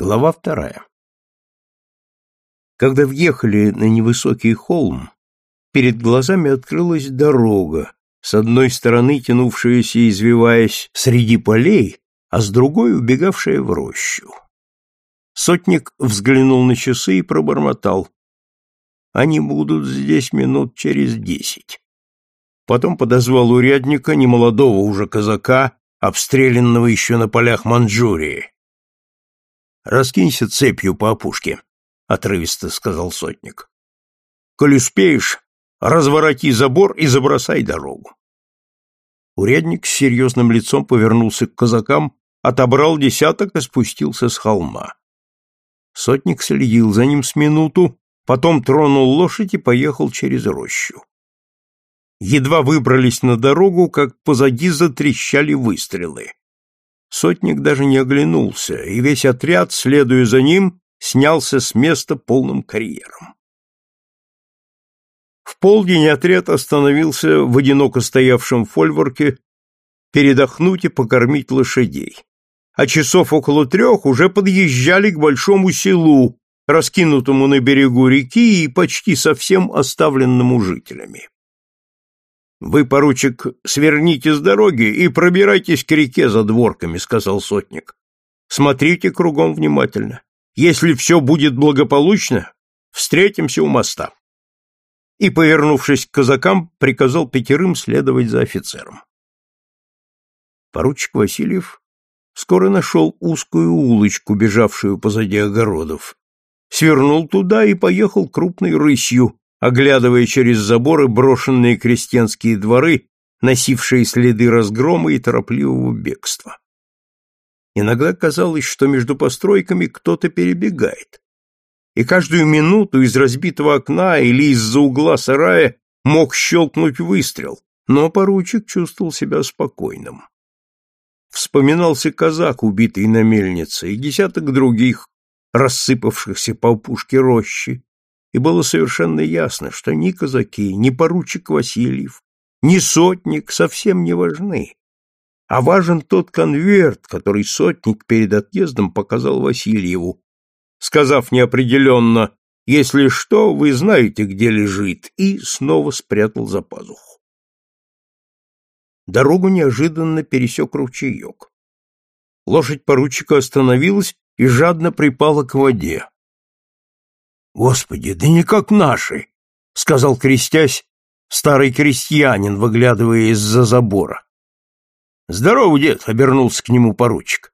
Глава вторая. Когда въехали на невысокий холм, перед глазами открылась дорога, с одной стороны тянувшаяся извиваясь среди полей, а с другой убегавшая в рощу. Сотник взглянул на часы и пробормотал. Они будут здесь минут через десять. Потом подозвал урядника, немолодого уже казака, обстрелянного еще на полях Манчжурии. «Раскинься цепью по опушке», — отрывисто сказал сотник. «Коль успеешь, развороти забор и забросай дорогу». Урядник с серьезным лицом повернулся к казакам, отобрал десяток и спустился с холма. Сотник следил за ним с минуту, потом тронул лошадь и поехал через рощу. Едва выбрались на дорогу, как позади затрещали выстрелы. Сотник даже не оглянулся, и весь отряд, следуя за ним, снялся с места полным карьером. В полдень отряд остановился в одиноко стоявшем фольворке передохнуть и покормить лошадей. А часов около трех уже подъезжали к большому селу, раскинутому на берегу реки и почти совсем оставленному жителями. Вы, поручик, сверните с дороги и пробирайтесь к реке за дворками, сказал сотник. Смотрите кругом внимательно. Если все будет благополучно, встретимся у моста. И, повернувшись к казакам, приказал пятерым следовать за офицером. Поручик Васильев скоро нашел узкую улочку, бежавшую позади огородов, свернул туда и поехал крупной рысью, оглядывая через заборы брошенные крестьянские дворы, носившие следы разгрома и торопливого бегства. Иногда казалось, что между постройками кто-то перебегает, и каждую минуту из разбитого окна или из-за угла сарая мог щелкнуть выстрел, но поручик чувствовал себя спокойным. Вспоминался казак, убитый на мельнице, и десяток других, рассыпавшихся по опушке рощи, и было совершенно ясно, что ни казаки, ни поручик Васильев, ни сотник совсем не важны, а важен тот конверт, который сотник перед отъездом показал Васильеву, сказав неопределенно «Если что, вы знаете, где лежит», и снова спрятал за пазуху. Дорогу неожиданно пересек ручеек. Лошадь поручика остановилась и жадно припала к воде. Господи, да не как наши, сказал крестясь старый крестьянин, выглядывая из-за забора. Здорово, дед, обернулся к нему поручик.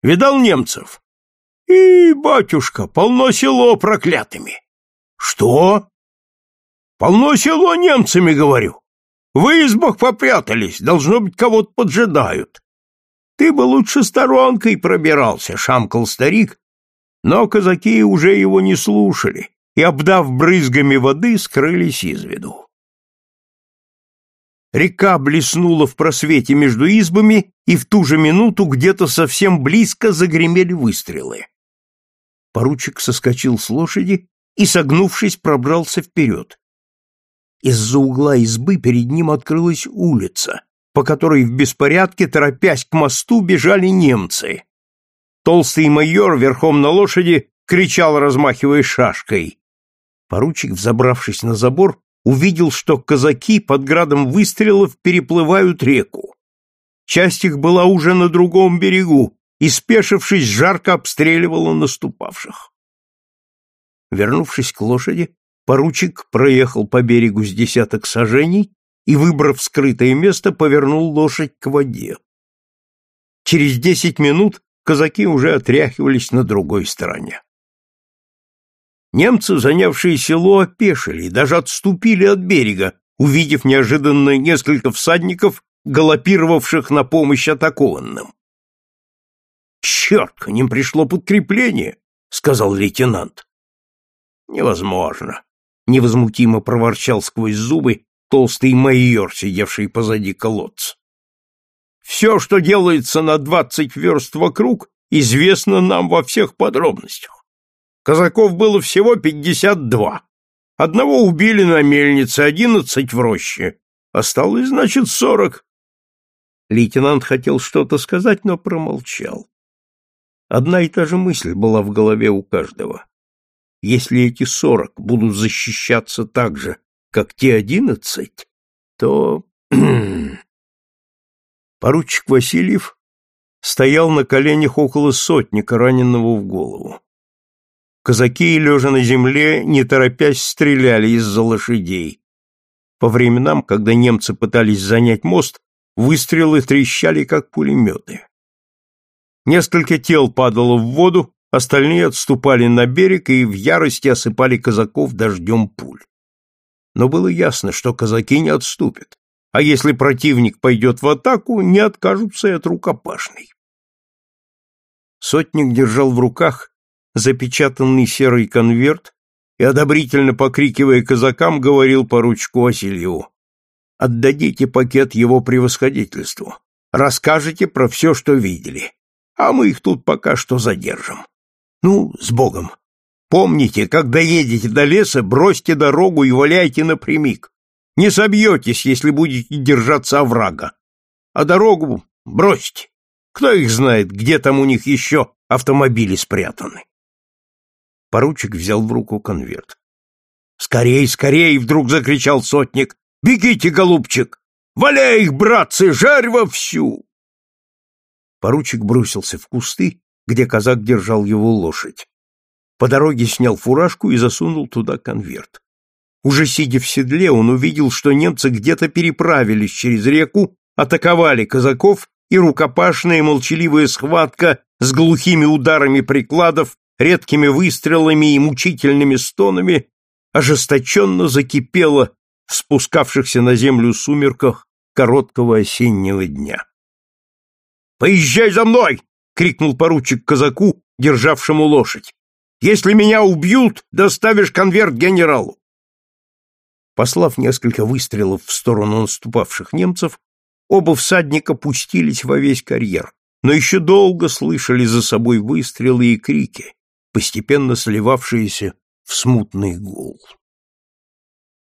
Видал немцев? И, батюшка, полно село проклятыми. Что? Полно село немцами, говорю. В избах попрятались, должно быть, кого-то поджидают. Ты бы лучше сторонкой пробирался, шамкал старик но казаки уже его не слушали и, обдав брызгами воды, скрылись из виду. Река блеснула в просвете между избами, и в ту же минуту где-то совсем близко загремели выстрелы. Поручик соскочил с лошади и, согнувшись, пробрался вперед. Из-за угла избы перед ним открылась улица, по которой в беспорядке, торопясь к мосту, бежали немцы. Толстый майор верхом на лошади кричал, размахивая шашкой. Поручик, взобравшись на забор, увидел, что казаки под градом выстрелов переплывают реку. Часть их была уже на другом берегу и, спешившись, жарко обстреливала наступавших. Вернувшись к лошади, поручик проехал по берегу с десяток сажений и, выбрав скрытое место, повернул лошадь к воде. Через десять минут казаки уже отряхивались на другой стороне. Немцы, занявшие село, опешили и даже отступили от берега, увидев неожиданно несколько всадников, галопировавших на помощь атакованным. «Черт, к ним пришло подкрепление!» — сказал лейтенант. «Невозможно!» — невозмутимо проворчал сквозь зубы толстый майор, сидевший позади колодца. Все, что делается на двадцать верст вокруг, известно нам во всех подробностях. Казаков было всего пятьдесят два. Одного убили на мельнице, одиннадцать в роще. Осталось, значит, сорок. Лейтенант хотел что-то сказать, но промолчал. Одна и та же мысль была в голове у каждого. Если эти сорок будут защищаться так же, как те одиннадцать, то... Поручик Васильев стоял на коленях около сотника, раненого в голову. Казаки, лежа на земле, не торопясь, стреляли из-за лошадей. По временам, когда немцы пытались занять мост, выстрелы трещали, как пулеметы. Несколько тел падало в воду, остальные отступали на берег и в ярости осыпали казаков дождем пуль. Но было ясно, что казаки не отступят, а если противник пойдет в атаку, не откажутся и от рукопашной. Сотник держал в руках запечатанный серый конверт и, одобрительно покрикивая казакам, говорил поручику Васильеву. «Отдадите пакет его превосходительству. Расскажете про все, что видели. А мы их тут пока что задержим. Ну, с Богом. Помните, когда едете до леса, бросьте дорогу и валяйте напрямик. Не собьетесь, если будете держаться оврага. А дорогу бросьте. Кто их знает, где там у них еще автомобили спрятаны. Поручик взял в руку конверт. «Скорей, скорей!» — вдруг закричал сотник. «Бегите, голубчик! Валяй их, братцы, жарь вовсю!» Поручик бросился в кусты, где казак держал его лошадь. По дороге снял фуражку и засунул туда конверт. Уже сидя в седле, он увидел, что немцы где-то переправились через реку, атаковали казаков, и рукопашная молчаливая схватка с глухими ударами прикладов редкими выстрелами и мучительными стонами ожесточенно закипела в спускавшихся на землю сумерках короткого осеннего дня. «Поезжай за мной!» — крикнул поручик казаку, державшему лошадь. «Если меня убьют, доставишь конверт генералу!» Послав несколько выстрелов в сторону наступавших немцев, оба всадника пустились во весь карьер, но еще долго слышали за собой выстрелы и крики, постепенно сливавшиеся в смутный гул.